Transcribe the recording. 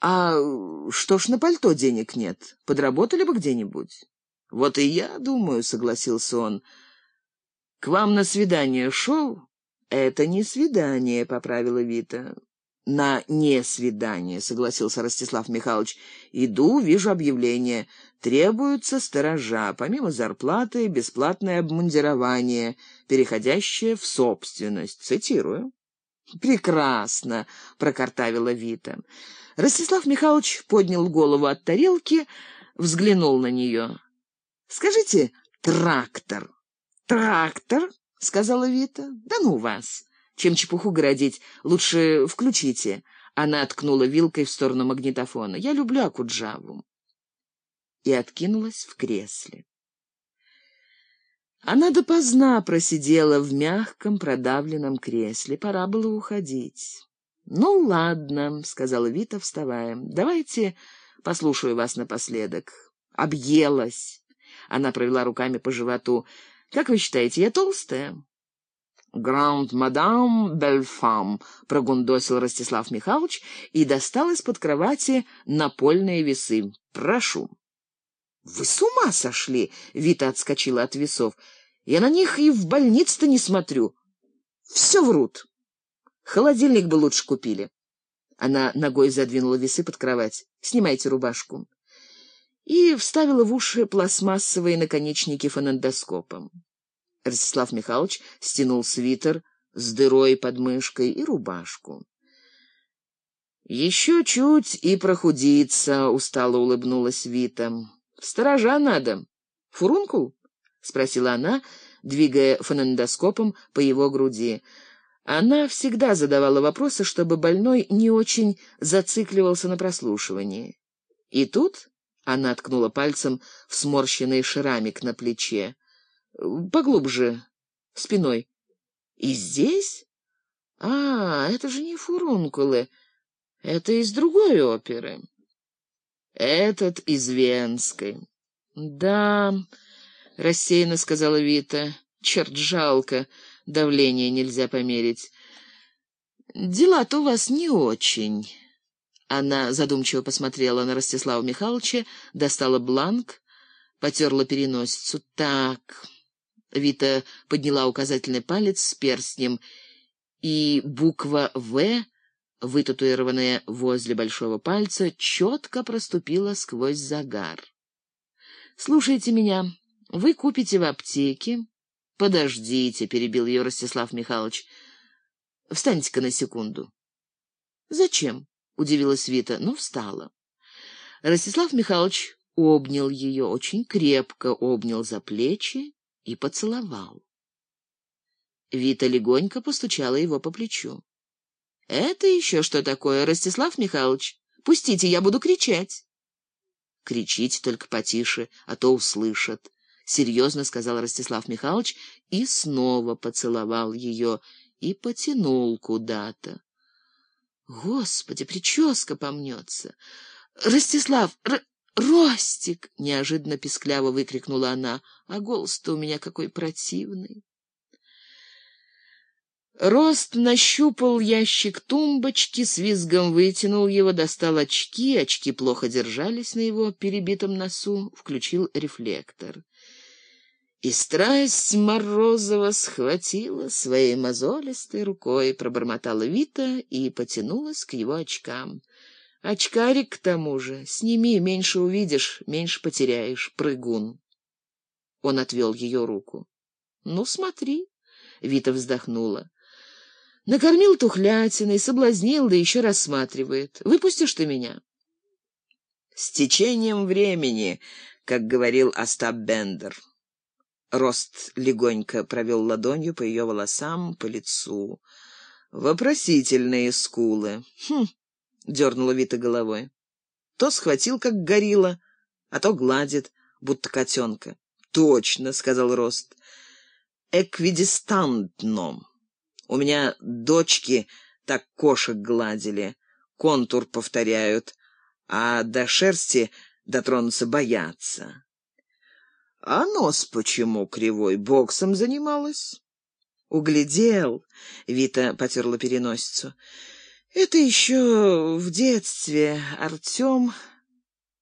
А что ж на пальто денег нет? Подработали бы где-нибудь? Вот и я думаю, согласился он. К вам на свидание шел? Это не свидание, поправила Вита. На не свидание, согласился Ростислав Михайлович. Иду, вижу объявление. Требуются сторожа, помимо зарплаты, бесплатное обмундирование, переходящее в собственность. Цитирую. Прекрасно, прокартавила Вита. Ростислав Михайлович поднял голову от тарелки, взглянул на нее. Скажите, трактор. Трактор, сказала Вита. Да ну вас. Чем чепуху городить, лучше включите. Она откнула вилкой в сторону магнитофона. Я люблю Акуджаву. И откинулась в кресле. Она допоздна просидела в мягком продавленном кресле. Пора было уходить. «Ну, ладно», — сказала Вита, вставая. «Давайте послушаю вас напоследок». «Объелась». Она провела руками по животу. «Как вы считаете, я толстая?» «Гранд мадам Бельфам», — прогундосил Ростислав Михайлович и достал из-под кровати напольные весы. «Прошу». «Вы с ума сошли!» — Вита отскочила от весов. «Я на них и в больнице-то не смотрю. Все врут. Холодильник бы лучше купили». Она ногой задвинула весы под кровать. «Снимайте рубашку». И вставила в уши пластмассовые наконечники фонендоскопом. Ростислав Михайлович стянул свитер с дырой под мышкой и рубашку. «Еще чуть и прохудиться», — устало улыбнулась Вита. «Сторожа надо. Фурункул?» — спросила она, двигая фонендоскопом по его груди. Она всегда задавала вопросы, чтобы больной не очень зацикливался на прослушивании. И тут она ткнула пальцем в сморщенный шрамик на плече. Поглубже, спиной. И здесь? А, это же не фурункулы. Это из другой оперы. Этот из Венской. Да, рассеянно сказала Вита. Черт, жалко, давление нельзя померить. Дела-то у вас не очень. Она задумчиво посмотрела на Ростислава Михайловича, достала бланк, потерла переносицу. Так, Вита подняла указательный палец с перстнем, и буква «В», вытатуированная возле большого пальца, четко проступила сквозь загар. «Слушайте меня. Вы купите в аптеке...» «Подождите», — перебил ее Ростислав Михайлович. «Встаньте-ка на секунду». «Зачем?» — удивилась Вита, но встала. Ростислав Михайлович обнял ее, очень крепко обнял за плечи и поцеловал. Вита легонько постучала его по плечу. — Это еще что такое, Ростислав Михайлович? Пустите, я буду кричать. — Кричите только потише, а то услышат, — серьезно сказал Ростислав Михайлович и снова поцеловал ее и потянул куда-то. Господи, прическа помнется. Ростислав, Р... «Ростик!» — неожиданно пискляво выкрикнула она. «А голос-то у меня какой противный!» Рост нащупал ящик тумбочки, с визгом вытянул его, достал очки, очки плохо держались на его перебитом носу, включил рефлектор. И страсть Морозова схватила своей мозолистой рукой, пробормотала Вита и потянулась к его очкам. Очкарик к тому же. Сними, меньше увидишь, меньше потеряешь, прыгун. Он отвел ее руку. Ну, смотри, Вита вздохнула. Накормил тухлятиной, соблазнил, да еще рассматривает. Выпустишь ты меня? С течением времени, как говорил Остап Бендер. Рост легонько провел ладонью по ее волосам, по лицу. Вопросительные скулы. Хм, дернула Вита головой. То схватил, как горилла, а то гладит, будто котенка. Точно, сказал Рост. Эквидистантно. У меня дочки так кошек гладили, контур повторяют, а до шерсти дотронуться боятся. А нос почему кривой? Боксом занималась? Углядел, Вита потерла переносицу. Это еще в детстве Артем